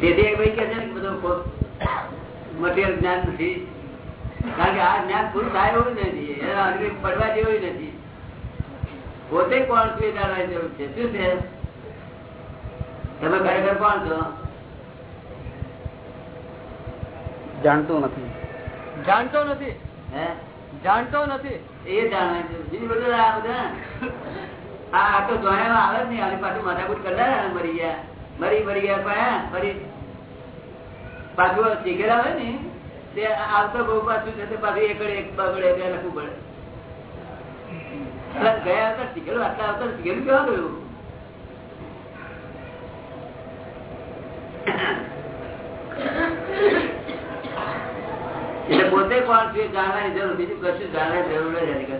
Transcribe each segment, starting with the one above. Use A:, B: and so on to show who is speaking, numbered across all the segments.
A: તેથી એક ભાઈ કે છે ને કે બધું મટીરિયલ જ્ઞાન નથી. કારણ કે આ જ્ઞાન પૂરું થાય એવું નથી. એના અંગે પડવા જેવું નથી. પોતે કોણ છું એ જાણવાની જરૂર છે. શું છે? તમે ખરેખર કોણ છો?
B: જાણતો નથી.
C: જાણતો નથી.
A: હે?
C: જાણતો નથી.
A: એ જરૂર બીજું બધું આ બધા? આ આ તો જોયા આવે જ નહીં. આની પાછું માથાકૂટ કરનારા મરી ગયા. મરી મરી ગયા પણ ફરી. પાછું શીખેલા હોય ને, તે આવતો બહુ પાછું છે પાછું એકડે એક બગડે બે લખવું પડે. ગયા આવતા શીખેલું આટલા આવતા શીખેલું કેવા ગયું એટલે પોતે કોણ છે, જાણવાની જરૂર, બીજું કશું જાણવાની જરૂર નથી.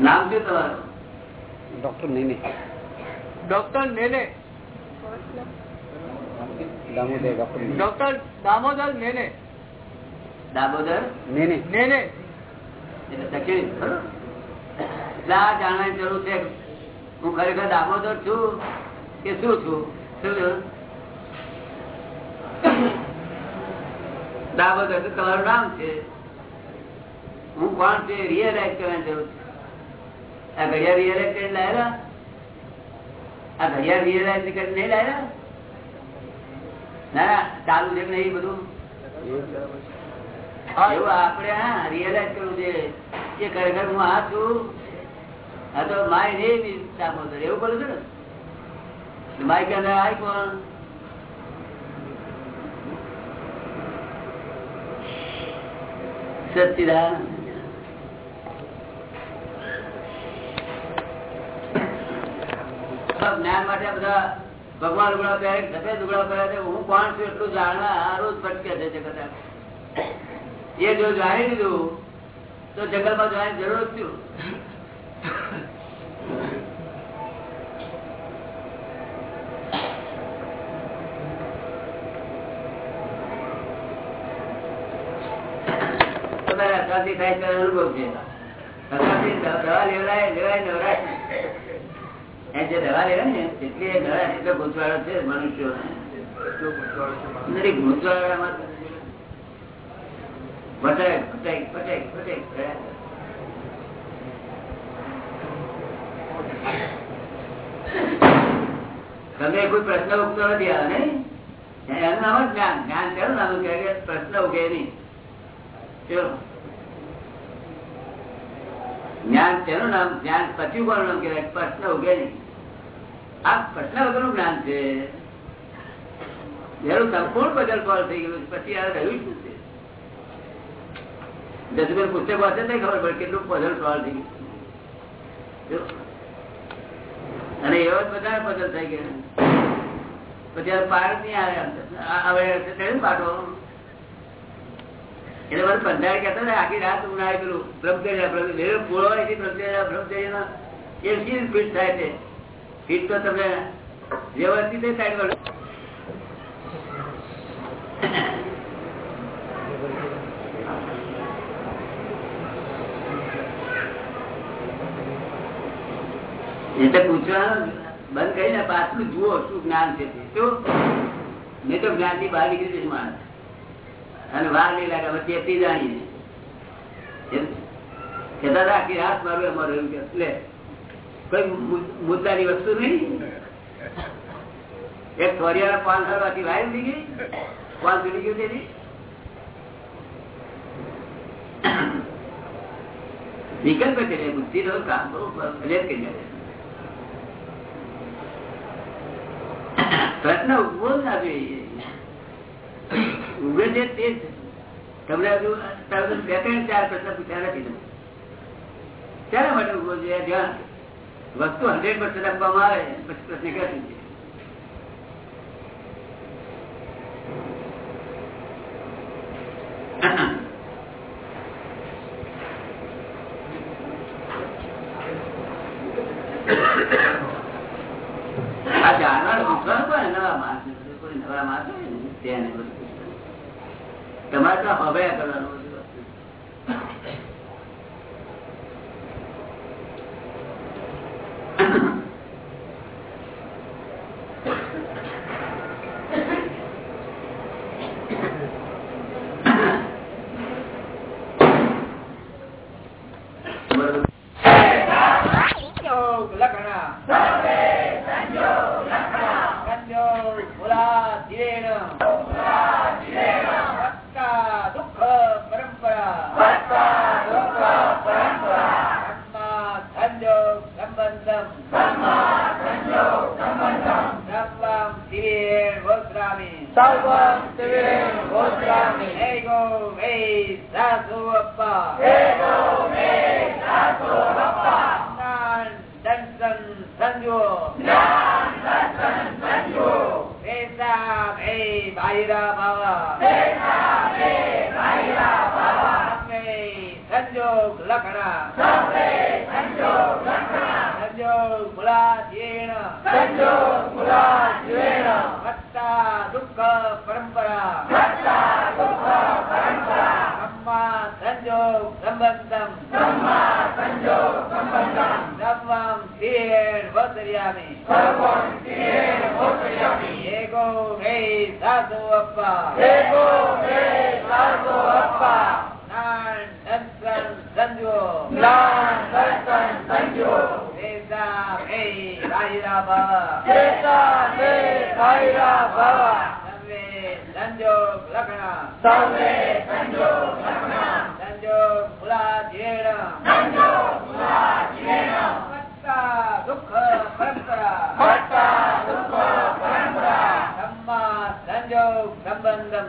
A: નામ શું તમારું?
B: Doctor
C: Nene. Doctor Nene.
A: Damodar
B: doctor
C: doctor
A: Damodar Nene. Damodar Nene. Nene. જાણવાની જરૂર છે. હું ખરેખર દામોદર છું કે શું છું? શું છું? દામોદર તમારું નામ છે. હું કોણ છે રિયલાઈઝ કરવાની જરૂર છે. આ ઘડિયાળ રિયલાઇઝ કરીને લાયેલા આ ઘડિયાળ રિયલાઇઝ કરીને નહીં લાયેલા ના ચાલુ છે નહીં બધું? એવું આપણે, હા રિયલાઇઝ કરવું છે કે ખરેખર હું આ છું, આ તો માય નેમ ઇઝ દામોદર એવું કે સચિદાનંદ. જ્ઞાન માટે બધા ભગવાન લુગડા પહેરે સફેદ લુગડા પહેરે છે. હું કોણ છું એટલું જાણવા હારું જ ભટકે છે જગત એ જો જાણી લીધું, તો જંગલમાં જવાની જરૂર જ તમારે અશાંતિ થાય અનુભવ છે. અશાંતિ દવા લેવડાય, લેવાય નવરાય જે દવા લેવાય ને, એટલે એટલો ગૂંચવાડો છે મનુષ્યો ગૂંચવાડામાં ભટક ભટક ભટક ભટક તમે કોઈ પ્રશ્ન ઉગતો નથી આવે, નહીં? એનું નામ જ્ઞાન. જ્ઞાન કયું નામ કે પ્રશ્ન ઉગે નહીં. ચલો. જ્ઞાન તેનું નામ, જ્ઞાન પછી કોણ નામ કહેવાય? પ્રશ્ન ઉગે નહીં. આ પ્રશ્ન વગરનું જ્ઞાન છે. એનું સંપૂર્ણ બદલ ફળ થઈ ગયું. પછી આ રહ્યું શું છે? જજમેન પુસ્તક વાંચે નહીં ખબર પડે કેટલું પઝલ સોલ્વ થઈ ગયું અને એવા જ બધા પઝલ થઈ ગયા. પછી પાર નહીં આવે હવે પાટો એટલે મને પંચાયત કહેતા ને આખી રાત ઉનાળે પેલું બ્રહ્મચર્ય પૂરો બ્રહ્મચર્ય બ્રહ્મચર્ય એ શી ફિટ થાય છે? ફિટ તો તમે વ્યવસ્થિત સાઈડ પર એટલે પૂછવાનું બંધ કરીને પાછલું જુઓ શું જ્ઞાન છે તે. શું નહીં તો જ્ઞાનની બહાર નીકળી જશે માણસ. અને વાર નહીં લાગે, હવે ચેતી જાણીએ. કહેતા હતા આખી રાત મારું અમારું એમ કે કોઈ મુદ્દાની વસ્તુ નહીં? એક થોરિયાના પાન હરવાથી વાયર ઉડી ગઈ? પાન ઉડી ગયું તેથી વિકલ્પ છે બુદ્ધિ નો કામ પ્રશ્ન ઊભો જ ઉભે છે તે. તમને હજુ બે ત્રણ ચાર પ્રશ્ન પૂછ્યા નથી તમે. શાના માટે ઊભો છે જ્યાં વસ્તુ હંડ્રેડ પર્સન્ટ આપવામાં આવે પછી પ્રશ્ન ક્યાંથી Goswami. Salva Steven Goswami.
D: Ego
A: me Sasu Appa. Ego me Sasu Appa. Nan Dansan Sanju. Nan Dansan Sanju.
E: Vesam
A: E Bhaira Bhava. Vesam E Bhaira Bhava. Samme Sanjog Lakana. Samme Sanjog Lakana. Sanjog Mula Jena. Sanjog Mula Jena. દુઃખ પરંપરા બ્રહ્મા સંજોગ સંબંધમ સર્વમ શિવેણ વસર્યામિ એકો મે સાસુ અપ્પા સર્વે સંજોગ લખણા સંજોગ મૂલાધીન વત્તા દુઃખ પરંપરા। ધમ્મા સંજોગ સંબંધમ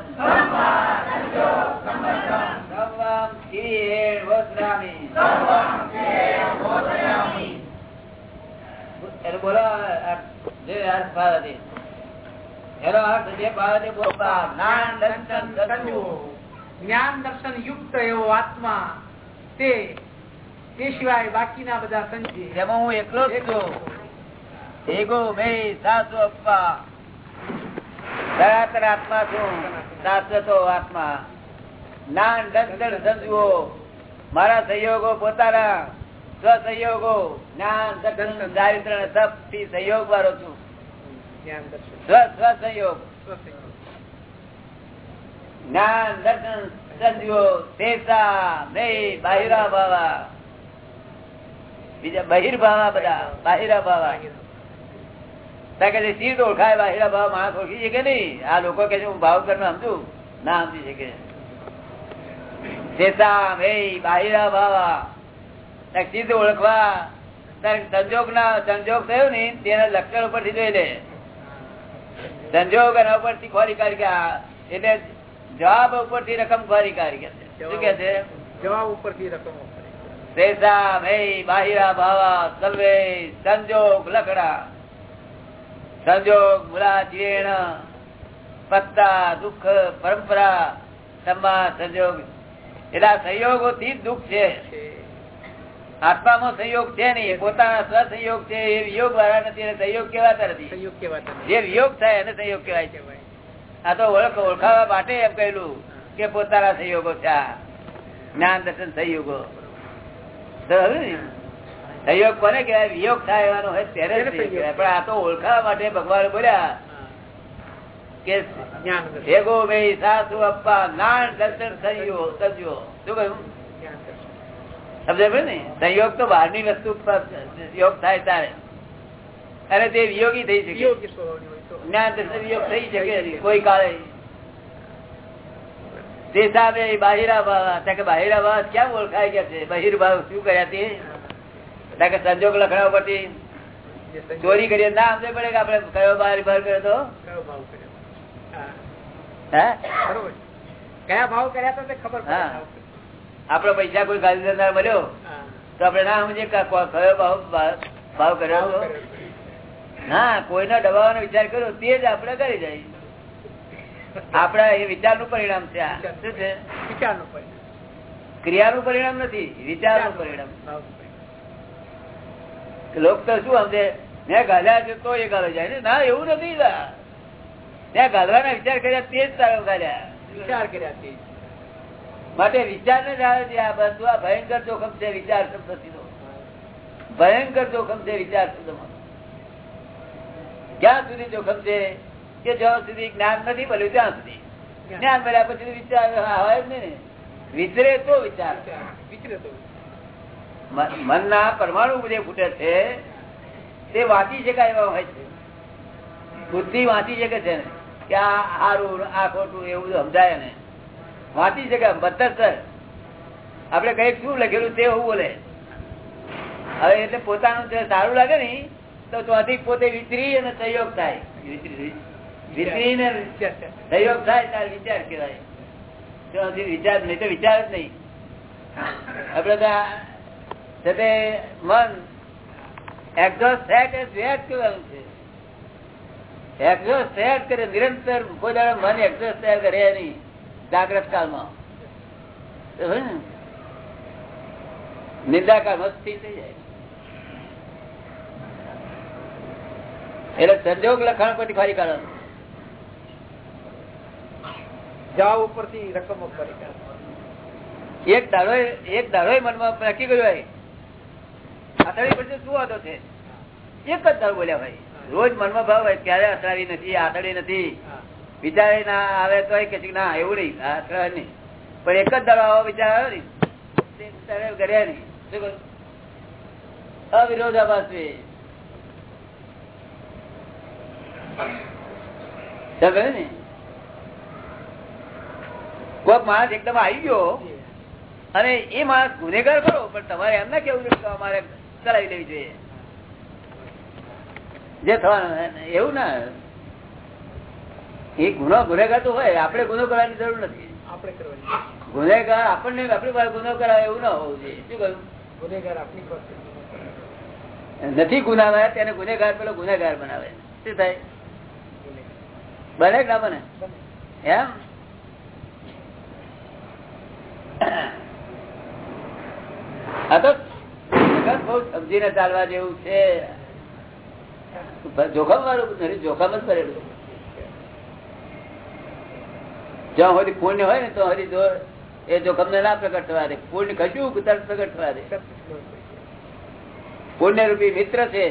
A: સર્વમ શિવેણ વસ્ત્રામી એટલે બોલો આ જે અર્થ ભાવ હતી એનો અર્થ જે ભાવ છે બોલો જ્ઞાન દર્શન સંજોગ
C: જ્ઞાન દર્શન યુક્ત એવો આત્મા તે તે સિવાય બાકીના બધા સંજી.
A: જેમાં હું એકલો જ છું. એગો મે સાસુ અપ્પા સનાતન આત્મા છું. શાશ્વતો આત્મા. જ્ઞાન દર્શન સંજુઓ મારા સહયોગો પોતાના. સ્વસહયોગો. જ્ઞાન દર્શન દારિદ્ર તપથી સહયોગ વાળો છું.
C: જ્ઞાન દર્શન.
A: બાહિરા ભાવા બીજા બહિર્ભાવા બધા બાહિરા ભાવા કે સીધ ઓળખાય બાહિરા ભાવ માણસ ઓળખી શકે નહીં. આ લોકો કે છે હું ભાવ કર સમજુ. ના સમજી શકે. તેસા મે બાહિરા ભાવા સીધ ઓળખવા સંજોગ ના સંજોગ થયો ને તેના લક્ષણ ઉપરથી જોઈ લે. સંજોગ એના ઉપરથી ખોરી કાઢી કે એટલે જવાબ ઉપરથી રકમ ખોરી કાઢી કે શું કે છે?
C: જવાબ ઉપરથી રકમો
A: તેસા મે બાહિરા ભાવા સર્વે સંજોગ લખડા. સંજોગ મુલા જીણ પત્તા દુઃખ પરંપરા સમા સંજોગ. એટલા સંયોગો થી જ દુઃખ છે. આત્મામાં સંયોગ છે નહીં. પોતાના સ્વસંયોગ છે. એ વિયોગ વાળા નથી એને સંયોગ કેવાતા નથી.
C: સંયોગ કેવાતા
A: જે વિયોગ થાય એને સંયોગ કેવાય છે આ તો ઓળખ ઓળખાવા માટે એમ કહેલું કે પોતાના સંયોગો છે જ્ઞાન દર્શન સંયોગો. સંયોગ કોને કહેવાય? વિયોગ થાય એવાનો હોય ત્યારે. પણ આ તો ઓળખાવા માટે ભગવાન બોલ્યા કે
C: જ્ઞાન
A: ભેગો ભાઈ સાસુ અપ્પા જ્ઞાન દર્શન સંયોગ સજ્યો શું કહ્યું? સમજાય ને? સંયોગ તો બહારની વસ્તુ યોગ થાય તારે. અને તે વિયોગી થઈ શકે. જ્ઞાન વિયોગ થઈ શકે. કોઈ કાળે. તે સામે બાહિરા ભાવ કે બાહિરા ભાવ ક્યાં ઓળખાય કે છે? બહિર્ભાવ શું કર્યા તે? કે સંજોગ લખણા
C: પછી
A: ચોરી કરીએ. ના સમજે પડે કે આપણે કયો બહાર ભાવ કર્યો તો?
C: કયો ભાવ કર્યો? હા?
A: હે
C: બરોબર. કયા ભાવ કર્યા તો તે ખબર
A: હા. આપડે પૈસા કોઈ દેનાર મળ્યો? તો આપડે ના સમજે કયો ભાવ કર્યો હતો? ના કોઈનો દબાવવાનો વિચાર કર્યો તે જ આપડે કરી જાય આપડા એ વિચારનું પરિણામ છે. શું છે?
C: વિચારનું પરિણામ.
A: ક્રિયાનું પરિણામ નથી વિચારનું પરિણામ. લોક તો શું સમજે? મેં ગાલ્યા છે તો એ ગાલો જાય ને? ના એવું નથી. ત્યાં ગાલવાના વિચાર કર્યા તે જ તારો ગાલ્યા
C: વિચાર કર્યા તે
A: માટે વિચાર ને આવે છે આ બધું. આ ભયંકર જોખમ છે વિચાર શબ્દથી તો. ભયંકર જોખમ છે વિચાર શબ્દમાં ક્યાં સુધી જોખમ છે? કે જ્યાં સુધી જ્ઞાન નથી મળ્યું ત્યાં સુધી. જ્ઞાન મળ્યા પછી વિચાર હોય જ ને. વિચરે તો વિચાર.
C: વિચાર. તો
A: મન મનના પરમાણુ જે ફૂટે છે તે વાંચી શકાય એવા હોય છે. બુદ્ધિ વાંચી શકે છે ને. કે આ સારું આ ખોટું એવું સમજાય ને. વાંચી શકાય બત્તર આપડે કઈ શું લખેલું તે હું બોલે. હવે એટલે પોતાનું સારું લાગે ને તો ત્યાંથી પોતે વિતરી અને સહયોગ થાય. વિતરી વિતરીને સહયોગ થાય ત્યારે વિચાર કહેવાય. વિચાર નહીં તો વિચાર જ નહીં. આપડે તો મન એક્ઝોસ્ટ સેટ એ સેટ કહેવાનું છે. એક્ઝોસ્ટ સેટ કરે નિરંતર કોઈ દાડે મન એક્ઝોસ્ટ તૈયાર કરે નહીં. જાગ્રત કાળમાં. નિંદા કાળમાં સ્થિર થઈ જાય. એટલે સંજોગ લખાણ પરથી ફરી કાઢવાનું.
C: જાવ ઉપરથી રકમ ઉપર
A: એક દાડો એક દાડો મનમાં નક્કી કર્યું હોય. આતળી પછી શું વાતો છે? એક જ દાડો બોલ્યા ભાઈ રોજ મનમાં ભાવ હોય ક્યારે અથડાવી નથી આતળી નથી. વિચારે ના આવે તો કે ના, એવું નહીં, આ અથડાવે નહીં. પણ એક જ દાડો વિચાર આવ્યો ને કર્યા નહીં. અવિરોધાભાસ. માણસ એકદમ આવી ગયો અને એ માણસ ગુનેગાર કરો પણ તમારે એમ ના કેવું અમારે ચલાવી લેવી જોઈએ. જે થવાનું એવું ના એ ગુનો ગુનેગાર તો હોય આપણે ગુનો કરવાની જરૂર નથી.
C: આપણે કરવાની
A: ગુનેગાર આપણને આપણી પાસે ગુનો કરાવે એવું ના હોવું જોઈએ. શું કહ્યું?
C: ગુનેગાર આપણી પાસે
A: નથી ગુનાવાય તેને ગુનેગાર પેલો ગુનેગાર બનાવે. શું થાય? બને ના બને? એમ? આ તો બહુ સમજીને ચાલવા જેવું છે. જોખમ વાળું નથી જોખમ જ કરેલું જ્યાં સુધી પુણ્ય હોય ને તો હરી જો એ જોખમ ને ના પ્રગટ થવા દે. પુણ્ય કશું તરત પ્રગટ થવા દે. પુણ્ય રૂપી મિત્ર છે.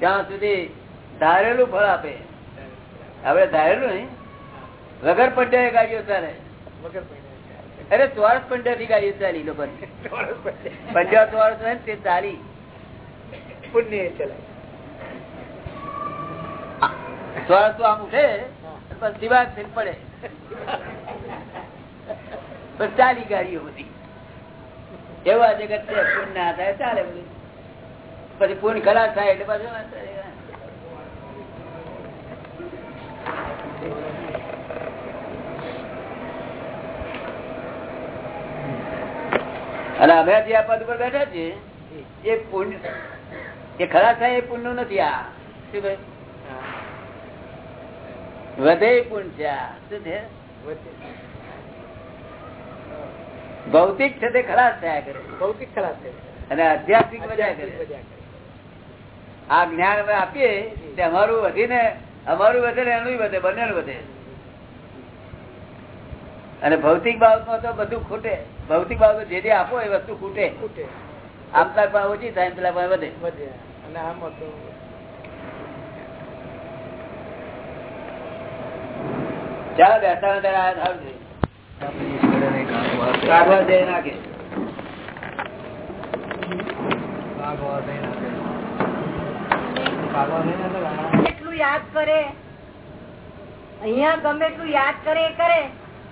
A: ત્યાં સુધી ધારેલું ફળ આપે. આપડે ધારેલું નહીં. વગર પંડ્યા ગાડીઓ ચાલે અરે ચોરસ પંડ્યા થી ગાડીઓ ચાલી લોકો પંડ્યા ચોરસ હોય તે ચાલી.
C: પુણ્ય ચલાય.
A: ચોરસ તો આમ ઉઠે. પણ દિવાસ થઈને પડે. પણ ચાલી ગાડીઓ બધી. એવા જગત છે પુણ્ય ના થાય, ચાલે બધું. પછી પુણ્ય ખલાસ થાય એટલે પાછું અને અમે જે આ પદ ઉપર બેઠા છીએ, એ પુણ્ય એ ખરા થાય એ પુણ્ય નથી આ. શું ભાઈ વધે એ છે શું છે? ભૌતિક છે તે ખલાસ થયા કરે.
C: ભૌતિક ખલાસ છે
A: અને આધ્યાત્મિક વધ્યા કરે. આ જ્ઞાન અમે આપીએ તે અમારું વધીને અમારું વધે ને એનું વધે બંને વધે. અને ભૌતિક બાબતમાં તો બધું ખૂટે. ભૌતિક બાબત જે જે આપો એ વસ્તુ ખૂટે.
C: ખૂટે.
A: આપતા પણ ઓછી થાય પેલા પણ વધે.
C: વધે. અને આમાં
A: ચાલો બેસતા ત્યારે આ સારું કાઢવા દે નાખે.
F: એટલું યાદ કરે. અહિયાં ગમે એટલું યાદ કરે એ કરે.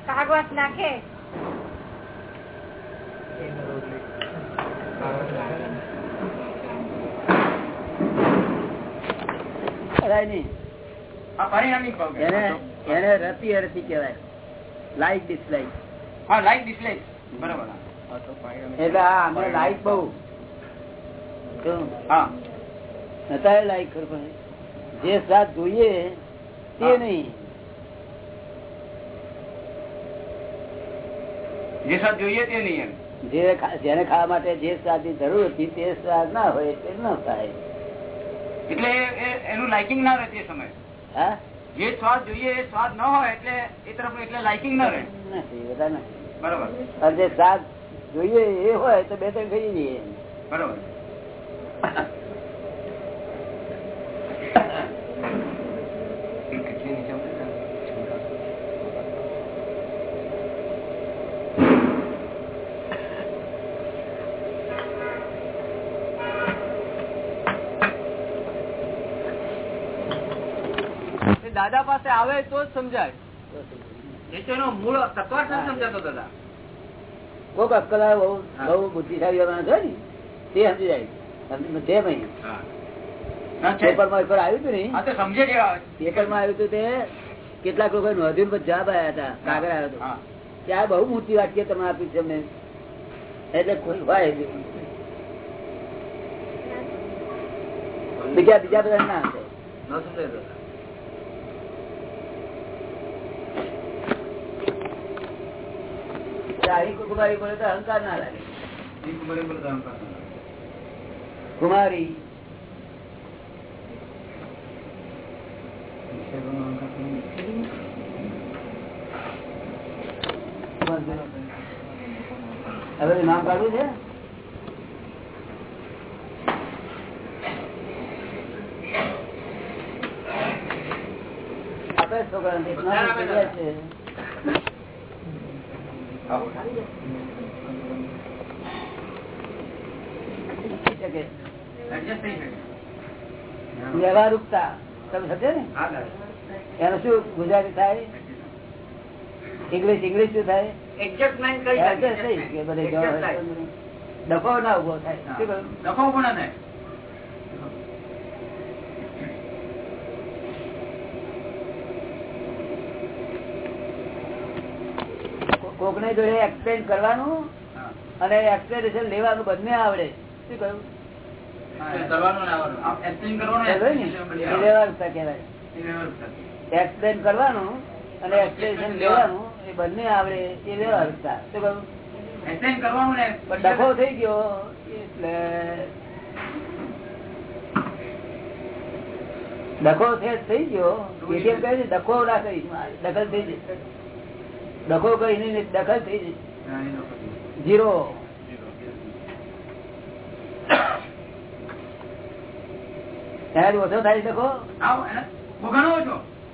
F: કાગવાસ નાખે.
A: કરાય નહીં એને એને રતિ અરતી કહેવાય લાઈક ડિસલાઈક એટલે હા અમને લાઈક બહુ? અત્યારે લાઈક ખરું જે સાથ જોઈએ તે નહીં.
D: જે સાથ જોઈએ તે નહીં
A: જે જેને ખાવા માટે જે સ્વાદની જરૂર હતી તે સ્વાદ ના હોય તે ન થાય.
D: એટલે એનું લાઇકિંગ ના રહે તે સમય.
A: હા?
D: જે સ્વાદ જોઈએ એ સ્વાદ ન હોય એટલે એ તરફ એટલે લાઇકિંગ ના રહે.
A: નથી બધા નથી.
D: બરોબર.
A: જે સ્વાદ જોઈએ એ હોય તો બે ત્રણ ખાઈ જઈએ
D: બરોબર
C: દાદા પાસે આવે તો સમજાય.
D: મૂળ સમજાતો દાદા.
A: કોક અક્કલ બહુ બહુ બુદ્ધિશાળી છે ને તે સમજી જાય. તે ભાઈ કેટલાક લોકો નોંધ્યું પર જવાબ આવ્યા હતા કાગળ આવ્યો હતો.
D: હા.
A: ત્યાં બહુ મોટી વાક્ય તમે આપી છે અમને. એટલે કોઈ બીજા બીજા બધા ના હશે.
D: ન સમજાય દાદા
A: આવી કુમારી બોલે તો અહંકાર ના લાગે. કુમારી હવે નામ કાઢવું છે? આપે છોકરાને
D: બધા આપે દાદા.
A: છે
D: આવો.
A: શકે
D: Adjust થઈ શકે.
A: વ્યવહારુકતા. તમે સમજે ને?
D: હા
A: એનું શું ગુજરાતી થાય? ઇંગ્લિશ ઇંગ્લિશ શું થાય. ડખો ના ઊભો થાય. શું કહ્યું?
D: લખો પણ ના થાય.
A: કો- કોકને જોડે એક્સપ્લેન કરવાનું અને એક્સપ્લેનેશન લેવાનું બંને આવડે. શું કહ્યું?
D: વ્યવસ્થા.
A: એક્સપ્લેન કરવાનું અને એક્સપ્લેનેશન લેવાનું એ બંને આવડે. એ વ્યવહારુકતા શું કહ્યું?
D: Explain કરવાનું ને
A: ડખો થઈ ગયો. એટલે ડખો થઈ ગયો. એટીએમ કહે છે ડખો ના દખલ થઈ જશે ડખો કઈ દખલ થઈ જશે. જીરો. એનાથી ઓછો થાય ડખો.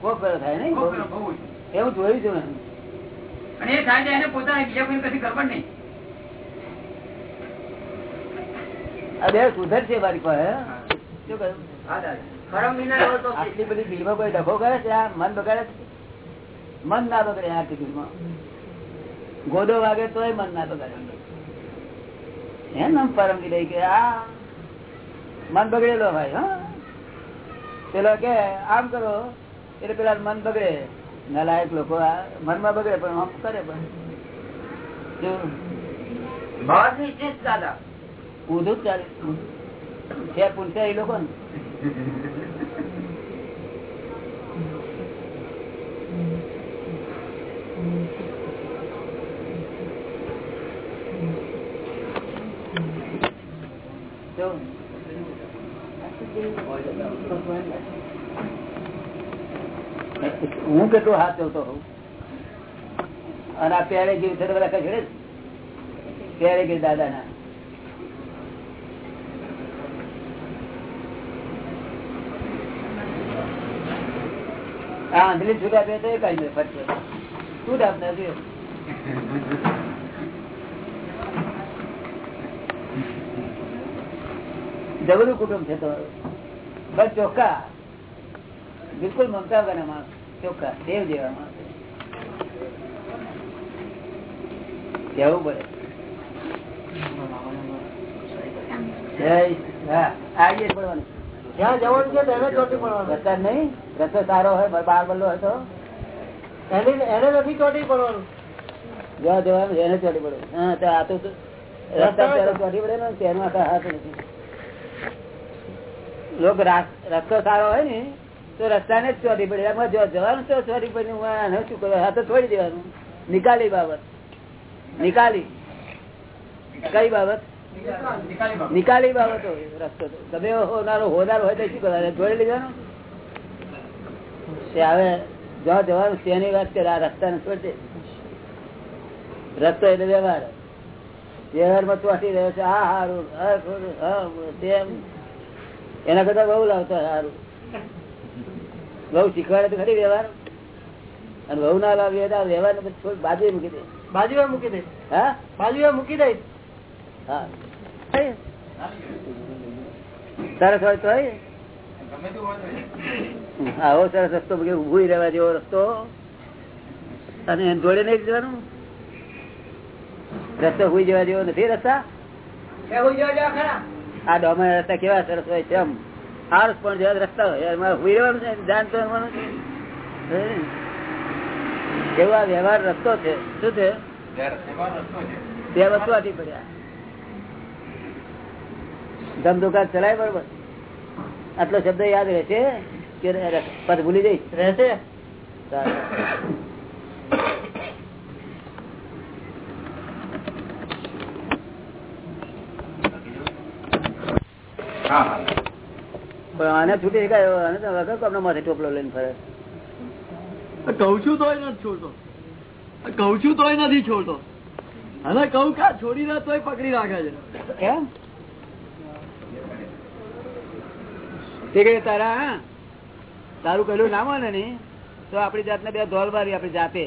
A: કોક થાય. એવું જોયું છું
D: અને એ થાય એને પોતાને બીજા કશી નહીં.
A: આ બે સુધર છે મારી પાસે. શું કહ્યું? આટલી બધી ભીડમાં કોઈ ડખો કરે છે? આ મન બગાડે છે? મન ના બગડે ટિકિટમાં ગોદો વાગે તોય મન ના બગાડે એમ આમ પરમગી રહી કે આ મન બગડેલો ભાઈ હા. પેલો કે આમ કરો. એટલે પેલા મન બગડે. નલાયક લોકો આ મનમાં બગડે પણ આમ કરે પણ.
D: દાદા.
A: ઊંધું જ ચાલે. છે પૂછે એ લોકો ને જો. હું કેટલો હાથ ચલતો હોઉં? અને આ પ્યારે ગીર છે બધા કઈ. પ્યારે ગીર દાદા ના આ આંધળી છૂટા તો એ કઈ નહીં ફરશે શું ડાબ નથી જબરું કુટુંબ છે તમારું. બસ ચોખ્ખા. બિલકુલ મમતા વગરના માણસ. ચોખ્ખા દેવ જેવા માણસ કેવું પડે સારો હોય બાર બલ્લો હોય તો?
G: એને નથી ચોટી પડવાનું.
A: જવા જવાનું એને ચોટી પડે. હા તો આ રસ્તો સારો હોય ને તો રસ્તાને જ ચોરી પડે. એમાં જો જવાનું તો ચોરી પડે. હું આને શું કરું? આ તો છોડી દેવાનું. નિકાલી બાબત. નિકાલી. કઈ બાબત?
D: નિકાલી બાબત.
A: રસ્તો તમે હોનારો, હોનાર હોય તો શું કરવા જોડી લેવાનું હવે જ્યાં જવાનું તેની વાત કરે આ રસ્તાને છોડી દે રસ્તો એટલે વ્યવહાર. વ્યવહારમાં ચોટી રહ્યો છે. હા સારું હા તેમ. એના કરતા બહુ લાવતો સારું બહુ શીખવાડે તો ખરી વ્યવહાર? અને બહુ ના લાવીએ તો વ્યવહાર ને પછી બાજુ મૂકી દે.
G: બાજુ મૂકી દે.
A: હા?
G: બાજુ મૂકી દે.
A: હા. સરસ હોય તો હોય. આવો સરસ રસ્તો ઉભું રહેવા જેવો રસ્તો. અને એને જોડે નહીં જવાનું. રસ્તો હુઈ જવા જેવો નથી રસ્તા? આ ડોમર રસ્તા કેવા સરસ હોય છે આમ આરસ પણ જેવા રસ્તા હોય એમાં હુઈ રહેવાનું છે ધ્યાન તો રહેવાનું છે. એવો આ વ્યવહાર રસ્તો છે? શું છે? બે વસ્તુ આથી પડ્યા. ધમ દુકાન ચલાય બરોબર. આટલો શબ્દ યાદ રહેશે કે પદ પછી ભૂલી જઈશ? રહેશે સારું. પણ આને છૂટી ગયો આને તો વગર કોમનો માથે ટોપલો લઈને ફરે?
E: કઉ છું તોય નથી છોડતો. કઉ છું તોય નથી છોડતો. અને કઉ કા છોડી દે તોય પકડી રાખે છે.
A: તે કહે તારા? તારું કહેલું ના માને ને તો આપણી જાતને બે ધોલ મારી આપણી જાતે.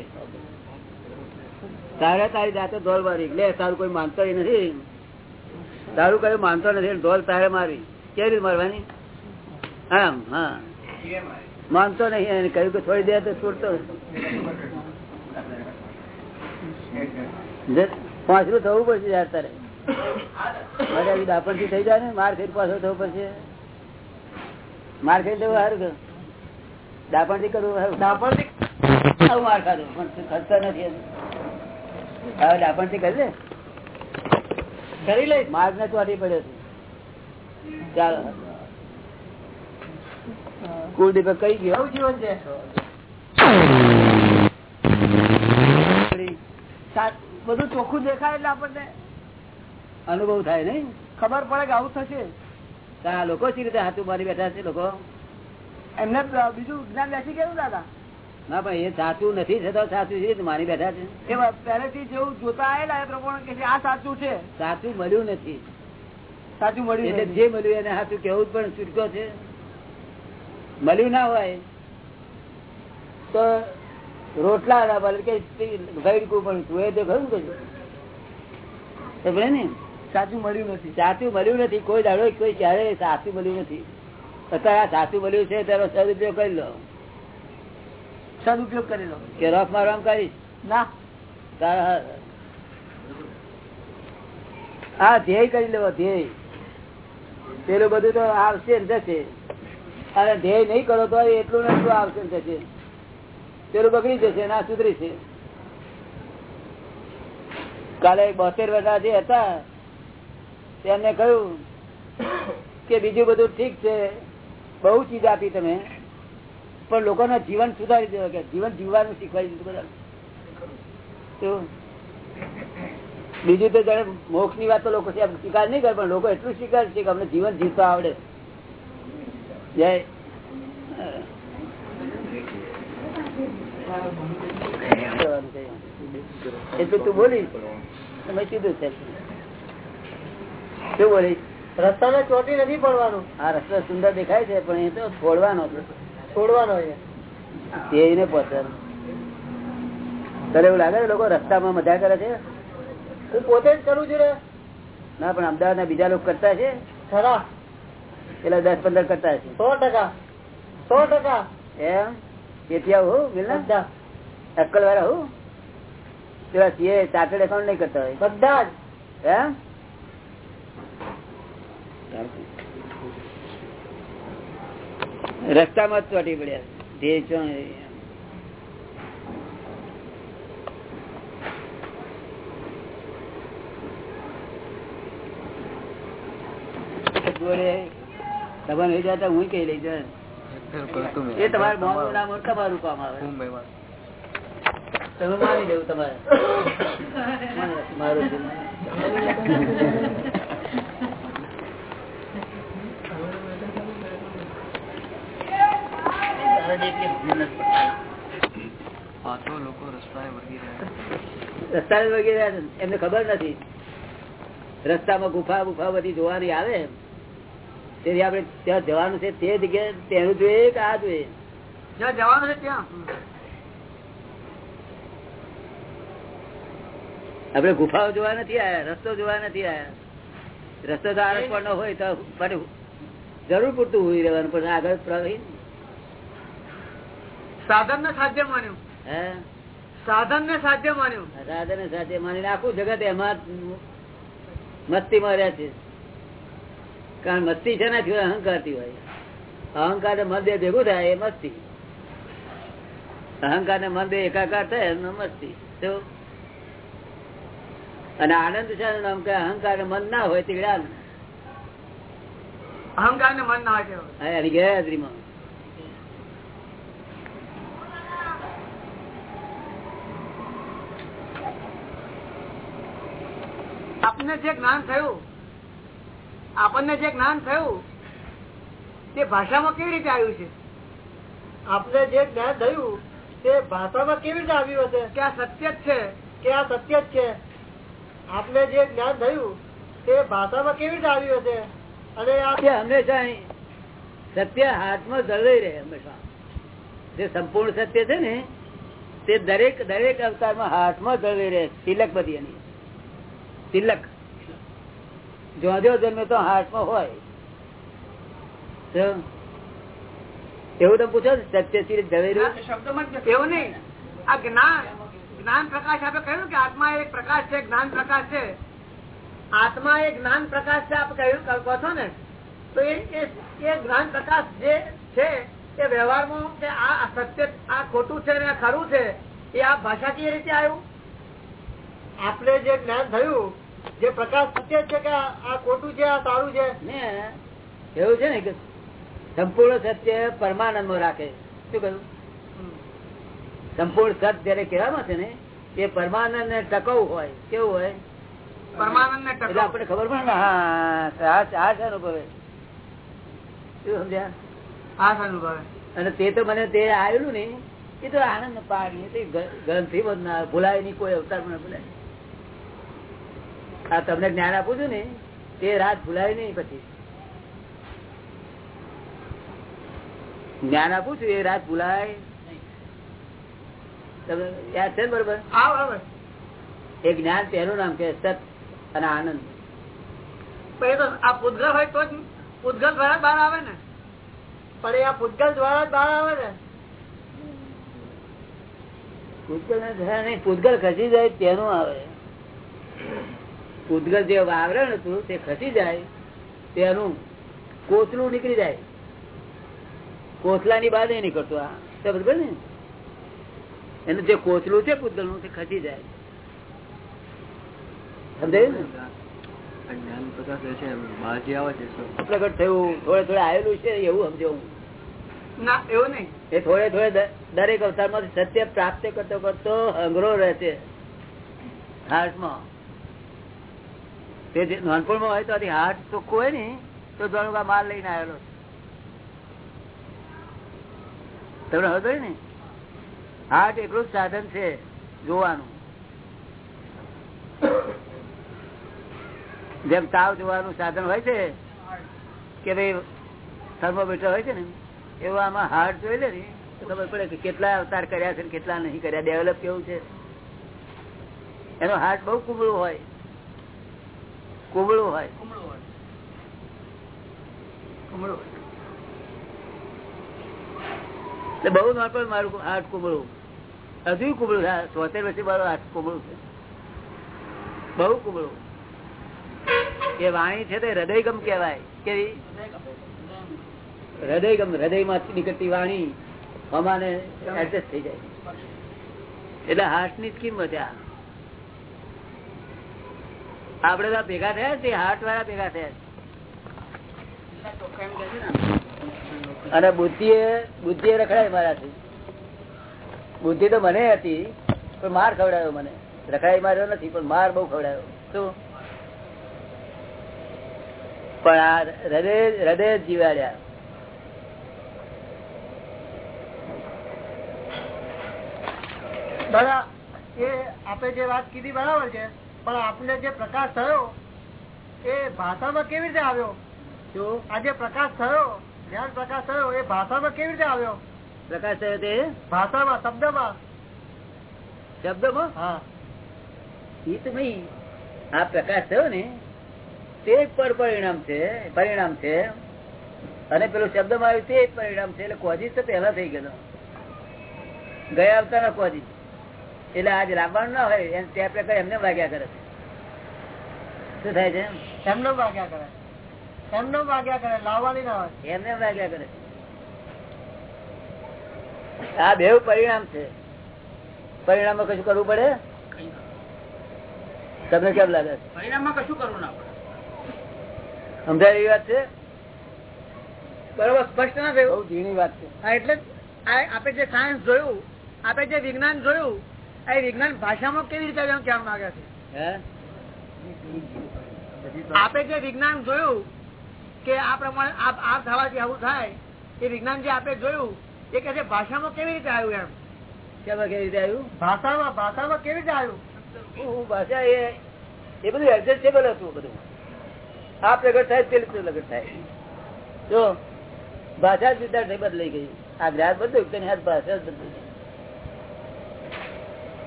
A: તારે તારી જાતે ધોલ મારી લે તારું કોઈ માનતો નથી. તારું કયું માનતો નથી ધોલ તારે મારી કેવી રીતે મારવાની? આમ હા. માનતો નહીં એને કહ્યું કે થોડી દે તો છોડતો પાછું થવું પડશે યાર તારે. મારે દાપણથી થઈ જાય ને માર પાછો થવું પડશે. માર જવું સારું કે. દાપણથી કરવું દાપણથી આવું માર ખાધું પણ ખર્ચો નથી હવે દાપણથી કરી લે. કરી લે માર્ગ ને ચોટી પડ્યો છે. ચાલો. કુલદીપક કઈ ગયો? જીવન છે.
E: બધું ચોખ્ખું દેખાય એટલે આપણને?
A: અનુભવ થાય નઈ
E: ખબર પડે કે આવું થશે.
A: આ લોકો સી રીતે હાથું મારી બેઠા છે લોકો?
E: એમને બીજું જ્ઞાન બેસી ગયું દાદા?
A: ના પણ એ સાચું નથી છતાં સાચું છે મારી બેઠા છે?
E: એ પહેલેથી જેવું જોતા આવેલા એ પ્રમાણે કે આ સાચું છે.
A: સાચું મળ્યું નથી.
E: સાચું મળ્યું
A: એટલે જે મળ્યું એને સાચું કેવું પણ છૂટકો છે. મળ્યું ના હોય તો રોટલા ભલે કે ગઈડકું પણ તું એ તો ખરું કહ્યું ને?
E: સાચું મળ્યું નથી.
A: સાચું મળ્યું નથી. કોઈ દાડો કોઈ ક્યારે સાચું મળ્યું નથી. અત્યારે આ સાચું મળ્યું છે તારો સદુપયોગ કરી લો.
E: સદુપયોગ કરી લો.
A: કે રફ મારવા કરીશ?
E: ના.
A: તારા હા. ધ્યેય કરી લેવો ધ્યેય. પેલું બધું તો આવશે ને જશે. અને ધ્યેય નહીં કરો તો એટલું ને એટલું આવશે થશે પેલું બગડી જશે, ના સુધરી છે. કાલે બોતેર બધા જે હતા, તેમને કહ્યું કે બીજું બધું ઠીક છે, બહુ ચીજ આપી તમે, પણ લોકોના જીવન સુધારી દેવા કે જીવન જીવવાનું શીખવાડી દીધું બધા શું? બીજું તો જાણે મોક્ષની વાત તો લોકો સ્વીકાર નહીં કરે, પણ લોકો એટલું સ્વીકાર છે કે અમને જીવન જીવતા આવડે. જય. એટલું તું બોલી મેં કીધું છે. શું બોલી
E: રસ્તાને ચોટી નથી પડવાનું.
A: આ રસ્તો સુંદર દેખાય છે પણ એ તો છોડવાનો
E: છોડવાનો છે.
A: તને એવું લાગે લોકો રસ્તામાં મજા કરે છે?
E: હું પોતે જ કરું છું ને.
A: ના પણ અમદાવાદ ના બીજા લોકો કરતા છે.
E: ખરા.
A: પેલા દસ પંદર કરતા હશે.
E: સો ટકા. સો ટકા.
A: એમ? તેથી આવું મિલના? અક્કલ વાળા હું? પેલા સીએ ચાર્ટર્ડ એકાઉન્ટ નહીં કરતા હોય?
E: બધા જ.
A: એમ? રસ્તામાં જ ચોટી પડ્યા. ધ્યેય ચો તમારે લઈ જતા હું કઈ લઈ જાય? એ તમારે મોંનું નામ તમારું કામ આવે. તમે માની લેવું તમારે. મારું દિલ. રસ્તા વગેરે એમને ખબર નથી. રસ્તામાં ગુફા ગુફા બધી જોવાની આવે તેથી આપણે ત્યાં જવાનું છે તે જગ્યાએ તેનું જોઈએ કે આ જોઈએ?
E: જ્યાં જવાનું છે ત્યાં.
A: આપડે ગુફાઓ જોવા નથી આયા રસ્તો જોવા નથી આયા. રસ્તો તો આરસ પર નો હોય તો જરૂર પૂરતું હોય રહેવાનું પણ આગળ પ્રવાહી
C: સાધન ને સાધ્ય માન્યું.
A: હે?
C: સાધન ને સાધ્ય માન્યું.
A: સાધન ને સાધ્ય માની આખું જગત એમાં મસ્તી માં રહ્યા છે. કારણ મસ્તી છે ને અહંકારથી હોય? અહંકાર ને મન બે ભેગું થાય એ મસ્તી. અહંકાર ને મન બે એકાકાર થાય એમનો મસ્તી. તો અને આનંદ છે નામ કે અહંકાર ને મન ના હોય તીડા
C: અહંકાર ને મન ના હોય
A: ગયા એની ગેરહાજરીમાં.
C: આપને જે જ્ઞાન થયું આપણને જે જ્ઞાન થયું તે ભાષામાં કેવી રીતે આવ્યું છે?
G: આપણે જે જ્ઞાન થયું તે ભાષામાં કેવી રીતે આવ્યું હશે?
C: કે આ સત્ય જ છે.
G: કે આ સત્ય જ છે? આપણે જે જ્ઞાન થયું તે ભાષામાં કેવી રીતે આવ્યું હશે? અને
A: હંમેશા સત્ય હાથમાં જળવાઈ રહે હંમેશા. જે સંપૂર્ણ સત્ય છે ને તે દરેક દરેક અવતારમાં હાથમાં જળવાઈ રહે તિલક બધી એની. તિલક. જો જો જન્મે તો હાથમાં હોય. એવું તમે પૂછો ને સત્ય સી રીતે
C: એવું નહીં. આ જ્ઞાન જ્ઞાન પ્રકાશ આપે કહ્યું કે આત્મા એક પ્રકાશ છે જ્ઞાન પ્રકાશ છે. આત્મા એ જ્ઞાન પ્રકાશ છે આપણે કહ્યું કહો છો ને? તો એ જ્ઞાન પ્રકાશ જે છે એ વ્યવહારમાં કે આ સત્ય આ ખોટું છે ને આ ખરું છે એ આ ભાષા કેવી રીતે આવ્યું?
G: આપણે જે જ્ઞાન થયું જે પ્રકાશ સત્ય છે કે આ આ ખોટું છે આ સારું છે?
A: ને એવું છે ને કે સંપૂર્ણ સત્ય પરમાનંદમાં રાખે. શું કહ્યું? સંપૂર્ણ સત્ય જયારે કહેવામાં છે ને એ પરમાનંદ ને ટકાઉ હોય. કેવું હોય?
C: પરમાનંદ ને
A: એટલે આપણે ખબર પડે ને હા આ આ છે અનુભવે. શું સમજ્યા?
C: હા અનુભવે.
A: અને તે તો મને તે આવેલું ને એ તો આનંદ પાડી તે ગ્રંથિ ભૂલાય નહીં કોઈ અવતાર મને ભૂલાય આ તમને જ્ઞાન આપું છું ને તે રાત ભૂલાય નહીં પછી. જ્ઞાન આપું છું એ રાત ભૂલાય તમને યાદ છે બરોબર? એ જ્ઞાન તેનું નામ કે સત અને આનંદ.
C: આ પૂતગલ હોય તો જ પૂતગલ દ્વારા બહાર આવે ને.
G: પણ એ આ પૂતગલ દ્વારા જ બહાર આવે ને.
A: પૂતગલ પૂતગલ ખસી જાય તેનું આવે. પૂતગલ જે વાવરણ હતું તે ખસી જાય તેનું કોથલું નીકળી જાય. કોથલા ની બહાર નહીં નીકળતું આ. તે બરોબર ને? એનું જે કોથલું છે પૂતગલનું તે ખસી જાય. પ્રગટ થયું થોડે થોડે આવેલું છે એવું સમજો
C: ના એવું નહીં.
A: એ થોડે થોડે દરેક દરેક અવતારમાં સત્ય પ્રાપ્ત કરતો કરતો અંગ્રો રહે છે. હાર્ટમાં તે જે નાનપણમાં હોય તો હાથ હાર્ટ કોઈ નઈ તો આ માલ લઈને આવેલો. તમને હવે ને? હાર્ટ એટલું જ સાધન છે જોવાનું. જેમ તાવ જોવાનું સાધન હોય છે, કે ભાઈ થર્મોમીટર હોય છે ને, એવું આમાં હાર્ટ જોઈ લે ને, તો ખબર પડે કે કેટલા અવતાર કર્યા છે કેટલા નહીં કર્યા. ડેવલપ કેવું છે? એનો હાર્ટ બહુ કુબળું હોય. કુબળું હોય. એટલે બહુ નોર્મલ મારું હાર્ટ કુબળું હજુ કુમળું સોતેર વર્ષે મારું હાર્ટ કુમળું છે. બહુ કુમળું. એ વાણી છે તે હૃદયગમ કેવાય કેવી? હૃદયગમમાંથી નીકળતી વાણી અમાને એડજસ્ટ થઈ જાય. એટલે હાર્ટની સ્કીમ વધ્યા આપડે તો ભેગા થયા છે હાર્ટ વાળા ભેગા થયા અને બુદ્ધિ બુદ્ધિ રખડાય મારાથી. બુદ્ધિ તો મને હતી, પણ માર ખવડાયો મને. રખડાઈ માર્યો નથી, પણ માર બહુ ખવડાયો. શું? પણ આ હૃદય હૃદય જીવાડ્યા.
G: દાદા, એ આપે જે વાત કીધી બરાબર છે? પણ આપને જે પ્રકાશ થયો એ ભાષામાં કેવી રીતે આવ્યો? આ જે પ્રકાશ થયો જ્ઞાન પ્રકાશ થયો એ ભાષામાં કેવી રીતે આવ્યો?
A: પ્રકાશ થયો તે?
G: ભાષામાં શબ્દમાં.
A: શબ્દમાં?
G: હા.
A: એ તો ભાઈ આ પ્રકાશ થયો ને તે પર પરિણામ છે પરિણામ છે. અને પેલું શબ્દમાં આવ્યું તે પરિણામ છે એટલે કોજી તો પહેલા થઈ ગયેલો ગયા આવતા કોજી એટલે આજ રાવણ ના હોય એમ ત્યાં પ્રકાર એમને વાગ્યા કરે છે. શું થાય છે
G: એમનો વાગ્યા કરે. એમનો વાગ્યા કરે લાવવાની ના હોય.
A: એમને વાગ્યા કરે આ બેવ પરિણામ છે. પરિણામમાં કશું કરવું પડે? તમને કેમ લાગે? પરિણામ
C: પરિણામમાં કશું કરવું ના પડે.
A: સમજાય એવી વાત છે?
C: બરોબર સ્પષ્ટ ના
A: બહુ
C: થયું
A: ઝીણી વાત છે.
C: હા એટલે આપણે જે સાયન્સ જોયું આપણે જે વિજ્ઞાન જોયું એ વિજ્ઞાન ભાષામાં કેવી રીતે એમ કહેવા માંગે છે? આપે જે વિજ્ઞાન જોયું કે આ પ્રમાણે આ આ થવાથી આવું થાય એ વિજ્ઞાન જે આપણે જોયું એ કે છે ભાષામાં કેવી રીતે આવ્યું એમ?
A: કેમ કેવી રીતે આવ્યું?
G: ભાષામાં ભાષામાં કેવી રીતે આવ્યું?
A: હું ભાષા એ એ બધું એડજસ્ટેબલ હતું બધું. આ પ્રગટ થાય પેલું પ્રગટ થાય. જો ભાષા જ વિદ્યાર્થી બદલાઈ ગઈ. આ જ્ઞાન બધું તેની હાથ ભાષા જ બદલાઈ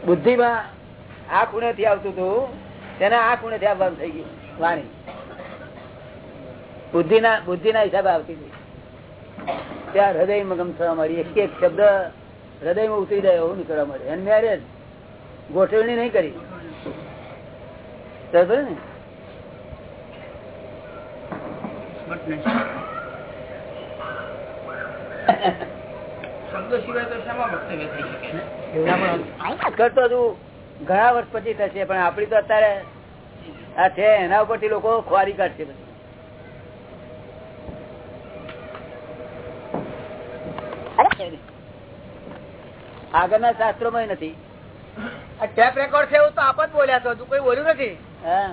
A: બુદ્ધિમાં આ ખૂણે થી આવતું હતું તેને આ ખૂણે થી આવવાનું થઈ ગયું, વાણી. બુદ્ધિના બુદ્ધિના હિસાબે આવતી હતી. ત્યાં હૃદયમાં ગમ થવા મળી એક એક શબ્દ હૃદયમાં ઉતરી જાય એવું નીકળવા મળે એને મેરેજ ગોઠવણી નહીં કરી. બરાબર ને?
C: શબ્દો સિવાય તો શામાં વક્તવ્ય થઈ શકે
A: કરતો તું ઘણા વર્ષ પછી થશે પણ આપડી તો અત્યારે આ છે એના ઉપરથી લોકો ખ્વારી કાઢશે બધી. આગળના શાસ્ત્રોમાં નથી.
C: આ ટેપ રેકોર્ડ છે એવું તો આપ જ બોલ્યા છો તું કોઈ બોલ્યું નથી?
A: હા.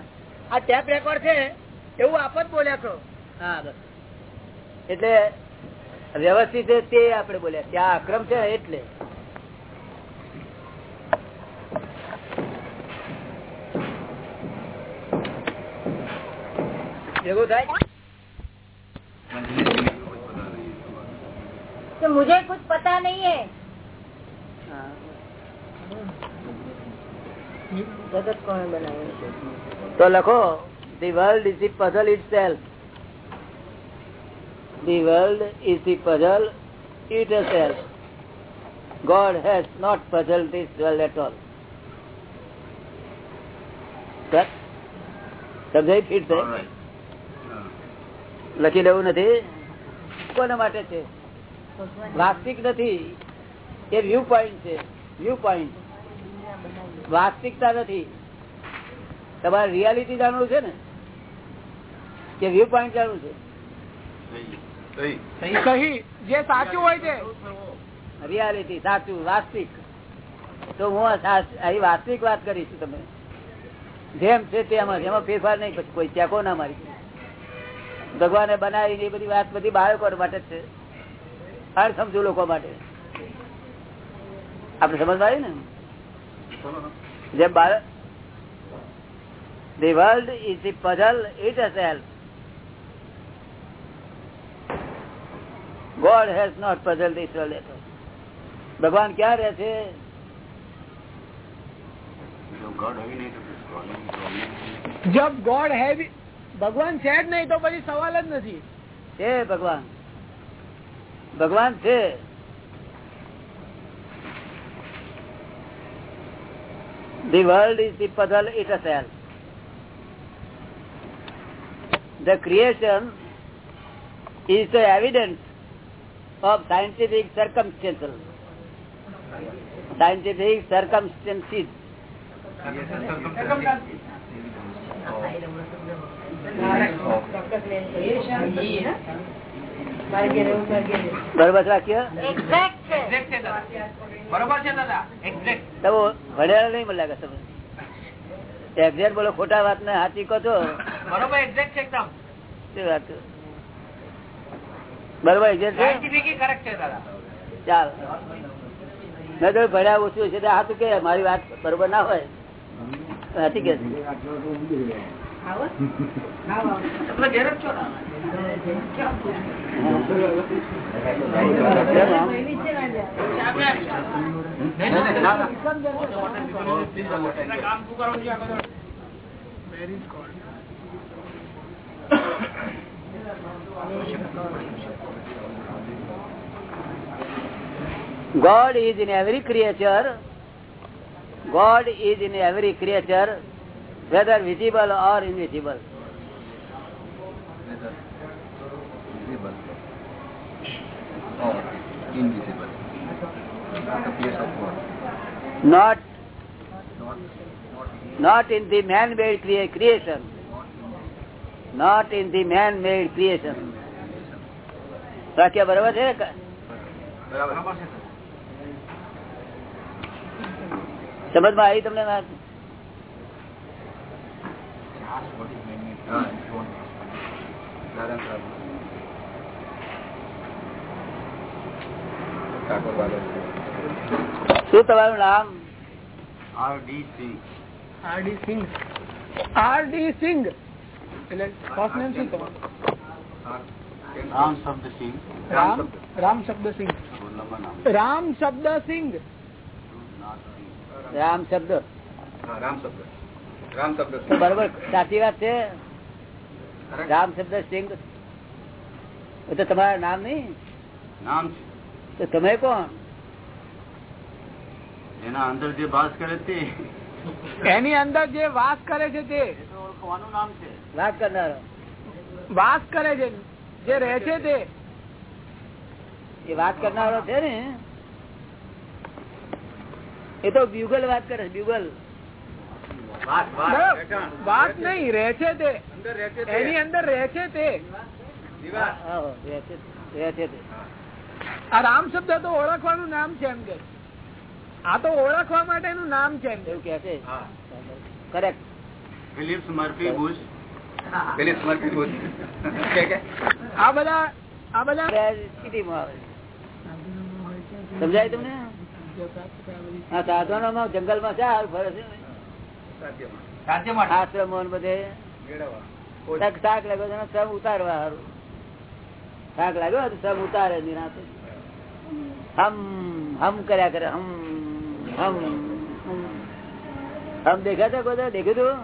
C: આ ટેપ રેકોર્ડ છે એવું આપ જ બોલ્યા છો?
A: હા બસ. એટલે વ્યવસ્થિત તે આપણે બોલ્યા ત્યાં અક્રમ છે એટલે. ભેગું થાય?
F: મુજે કુછ પતા નહીં
A: હે.
F: જગત કોને બનાવ્યું
A: તો લખો the world is it puzzle itself the world is the puzzle itself God has not puzzle this world at all સમજાય ફીટ થાય લખી લેવું નથી? કોના માટે છે? વાસ્તવિક નથી. એ વ્યૂ પોઈન્ટ છે. વ્યૂ પોઈન્ટ વાસ્તવિકતા નથી. તમારે રિયાલિટી જાણવું છે ને? કે વ્યૂ પોઈન્ટ જાણવું છે?
C: સહી. જે સાચું હોય છે.
A: રિયાલિટી સાચું વાસ્તવિક. તો હું આ અહીં વાસ્તવિક વાત કરીશ તમે જેમ છે તેમ જ. એમાં ફેરફાર નહીં પછી કોઈ ચેકો ના મારી ભગવાને બનાવી એ બધી વાત બધી બાળકો માટે જ છે. સમજુ લોકો માટે. આપણે સમજવા આવી ને જેમ બાળક The world is the puzzle itself. God has not puzzled this world at ભગવાન ક્યાં રહે છે
C: જબ ગોડ હે ભગવાન છે જ નહીં તો પછી સવાલ જ નથી
A: છે ભગવાન ભગવાન છે The world is the puzzle itself. The creation is the evidence of scientific circumstances. Scientific circumstances. બરોબર વાક્ય
F: એક્ઝેક્ટ છે
C: બરોબર છે દાદા એક્ઝેક્ટ
A: તમે ભણેલા નહીં મને લાગે તમે એક્ઝેક્ટ બોલો ખોટા વાત ને સાચી કહો છો
C: બરોબર એક્ઝેક્ટ છે એકદમ
A: શું વાત છે? બરોબર છે? ચાલ. મેં તો ભણ્યા ઓછું છે આ તું કે મારી વાત બરોબર ના હોય? સાચી કે
C: તમે ઘેર જ છો ને કામ શું કરવાનું છે આગળ Where is God?
A: Is in every creature. God is in every creature, whether visible or invisible.
B: whether visible or invisible. The place of God.
A: Not,
B: Not, not,
A: not in the man-made crea- creation.
B: not
A: Not
B: in
A: in the man-made creation. વાક્ય બરોબર છે
B: બરાબર છે
A: સમજમાં આવી તમને. શું તમારું નામ?
B: RDC.
C: R D Singh. R D Singh એટલે ફર્સ્ટ નેમ શું તમારું?
B: રામ શબ્દ સિંહ
C: રામ? રામ શબ્દ સિંઘ. રામ શબ્દ સિંઘ.
A: રામ શબ્દ.
B: રામ શબ્દ. રામ શબ્દ
A: બરોબર સાચી વાત છે. રામ શબ્દ સિંહ એ તો તમારું નામ નહીં?
B: નામ છે.
A: તો તમે કોણ?
B: એના અંદર જે વાસ કરે તે.
C: એની અંદર જે વાસ કરે છે તે.
B: ઓળખવાનું નામ છે.
A: વાત કરનારો.
C: વાસ કરે છે જે રહે છે તે.
A: એ વાત કરનારો છે ને? એ તો બ્યુગલ વાત કરે બ્યુગલ
B: વાત
C: નહીં રહે છે તે.
B: અંદર રહે છે
C: એની અંદર રહે છે તે.
A: આહો, રહે છે રહે છે તે.
C: આ રામ શબ્દ તો ઓળખવાનું નામ છે એમ કે. આ તો ઓળખવા માટેનું નામ છે એમ કે.
A: એવું કે છે? Correct
B: Phillips Murphy Bush Phillips Murphy Bush કે કે?
C: આ બધા આ બધા
A: સિટીમાં આવે સમજાય તમને? આ સાધનો માં જંગલમાં ચાર ફરે છે આશ્રમો બધે. શાક શાક લાગ્યો છે સબ ઉતારવા હારું. શાક લાગ્યો સબ ઉતારે નિરાતે હમ હમ કર્યા કરે હમ હમ હમ. હમ દેખાતા કોઈ દેખ્યું તું?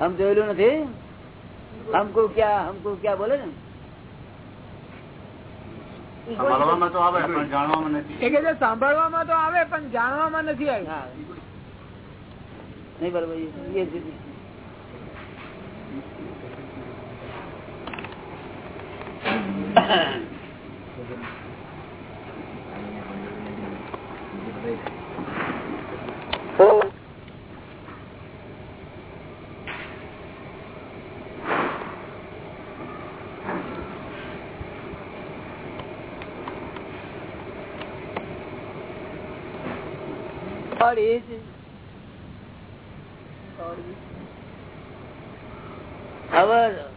A: હમ જોયેલું નથી? હમકો ક્યાં હમકો ક્યાં બોલે ને?
B: સાંભળવામાં તો આવે પણ જાણવામાં નથી.
C: એ કે સાંભળવામાં તો આવે પણ જાણવામાં નથી આવ્યું
A: નહીં બરોબર એ જ God is our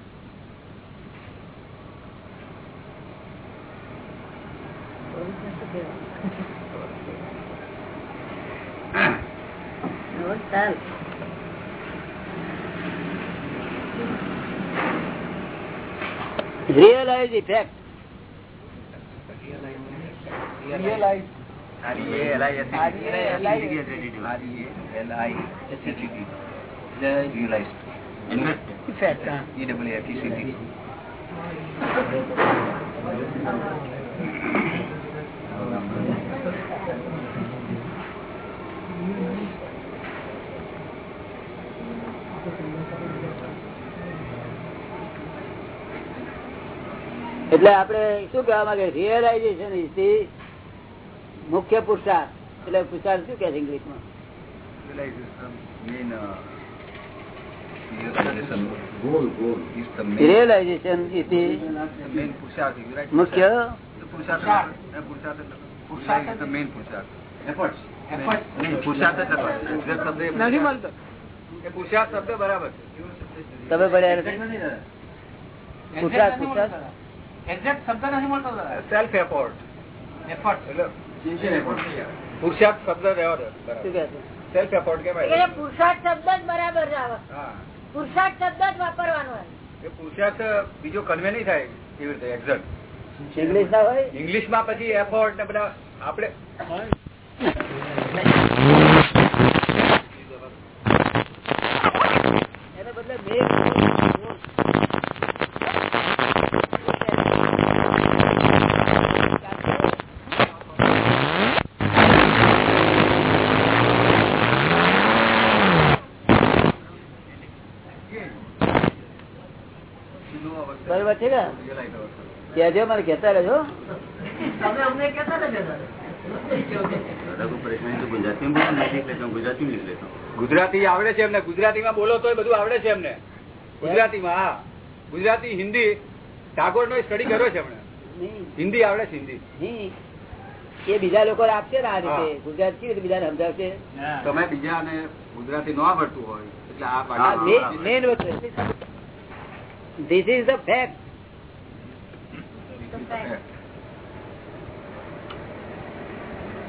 A: realize effect
C: Effect, હા.
A: એટલે આપણે શું કહેવા માંગે? રિયલાઇઝેશન ઇઝ ધી મુખ્ય પુરુષાર્થ. એટલે પુરુષાર્થ શું કે છે ઇંગ્લિશમાં રિયલાઇઝેશન મુખ્ય
B: પુરુષાર્થ. પુરુષાર્થ. પુરુષાર્થ. પુરુષાર્થ જ શબ્દ
C: નથી મળતો
A: તમે પડ્યા
B: સેલ્ફ એફોર્ટ એટલે પુરુષાર્થ શબ્દ
A: છે?
B: સેલ્ફ એફોર્ટ
F: એટલે પુરુષાર્થ શબ્દ જ બરાબર આવે.
B: હા.
F: પુરુષાર્થ શબ્દ જ વાપરવાનો હોય.
B: એ પુરુષાર્થ બીજો કન્વે નહીં થાય એવી રીતે એક્ઝેક્ટ ઇંગ્લિશમાં પછી એફોર્ટ ને બધા આપણે
A: એને બદલે મેઘ બરોબર છે કે કહેજો મને
C: કેતા રહેજો.
B: ગુજરાતી આવડે છે એમને. ગુજરાતીમાં બોલો તો બધું આવડે છે એમને. ગુજરાતીમાં હા. ગુજરાતી હિન્દી ટાગોર નો સ્ટડી કર્યો છે એમને હિન્દી આવડે છે હિન્દી.
A: એ બીજા લોકો આપશે ને આ રીતે. ગુજરાતી કેવી રીતે બીજાને સમજાવશે.
B: તમે બીજાને ગુજરાતી ન આવડતું હોય એટલે આ
A: આ મેન વસ્તુ this is the fact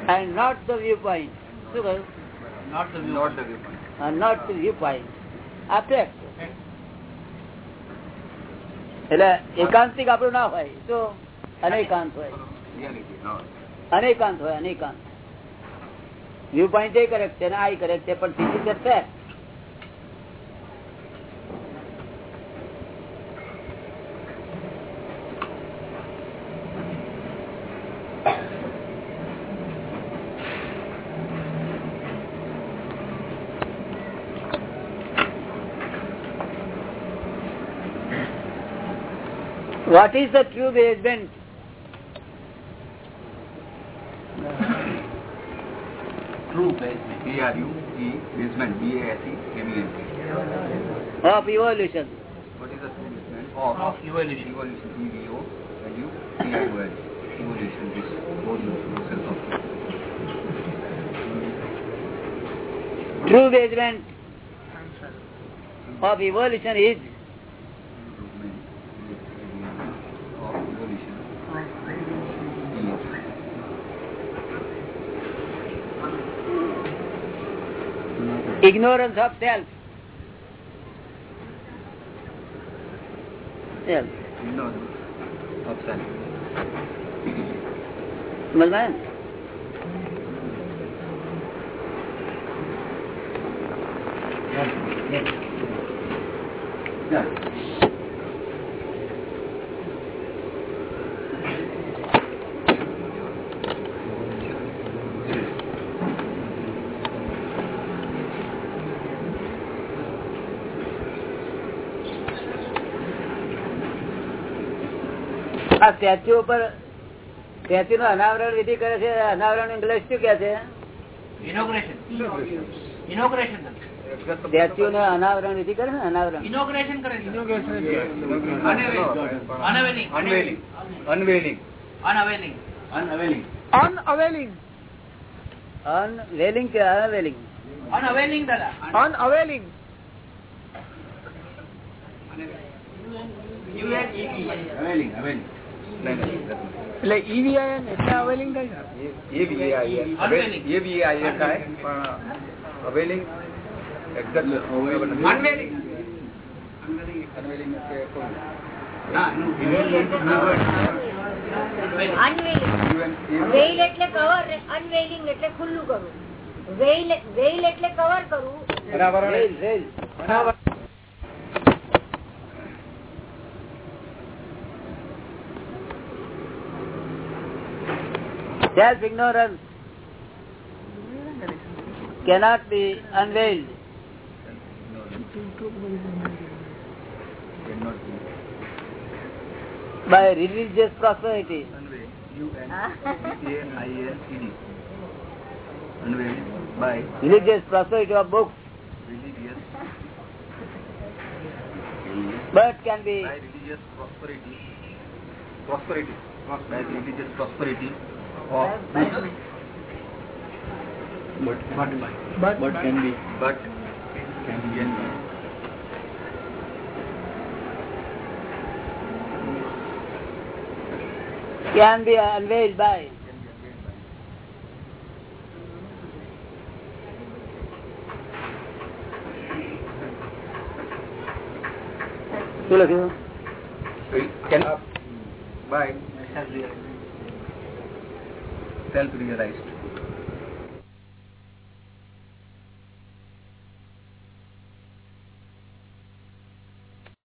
A: and not the viewpoint શું કહ્યું
B: Not the viewpoint.
A: Not not the point આ ફેક્ટ એટલે એકાંતિક આપણું ના હોય તો અનેકાંત હોય.
B: Reality,
A: અનેકાંત હોય અનેકાંત. વ્યૂ પોઈન્ટ એ કરેક્ટ છે ને આ કરેક્ટ છે પણ this is the fact What is the true basement?
B: True basement. B R U E basement. B A S E M E N T.
A: Of evolution.
B: What is the true? Of, of evolution. Evolution. E V O W T
A: I O L. Evolution. This
B: module of. True of evolution is
A: ignorance of self. Self.
B: E. No, of self.
A: સમજમાં આવ્યું? આ statue ઉપર statue નું અનાવરણ વિધિ કરે છે અનાવરણ ઇંગ્લિશ શું કે છે સ્ટેચ્યુ ને અનાવરણ વિધિ કરે ને અનાવરણ.
C: અનઅવેલિંગ
A: અનવેલિંગ કે અનવેલિંગ.
B: Unveiling. નહીં, નહીં, નથી.
C: એટલે ઈવીઆઈએન એટલે અવેલિંગ થાય છે
B: એ બી એ એ. એ બી એ આઈ એ થાય પણ અવેલિંગ exact બરાબર નથી. એટલે
F: વેઇલ એટલે કવર અનવેલિંગ એટલે ખુલ્લું કરવું વેઇલ વેઇલ એટલે કવર કરવું
B: બરાબર
A: Self ignorance cannot be unveiled. By religious prosperity.
B: Unveil. By
A: Religious prosperity of books,
B: religious
A: but can be
B: by religious prosperity prosperity by religious prosperity but but
E: but, but can be
B: but can be
A: can be unveiled by શું લખ્યું
B: can self-realized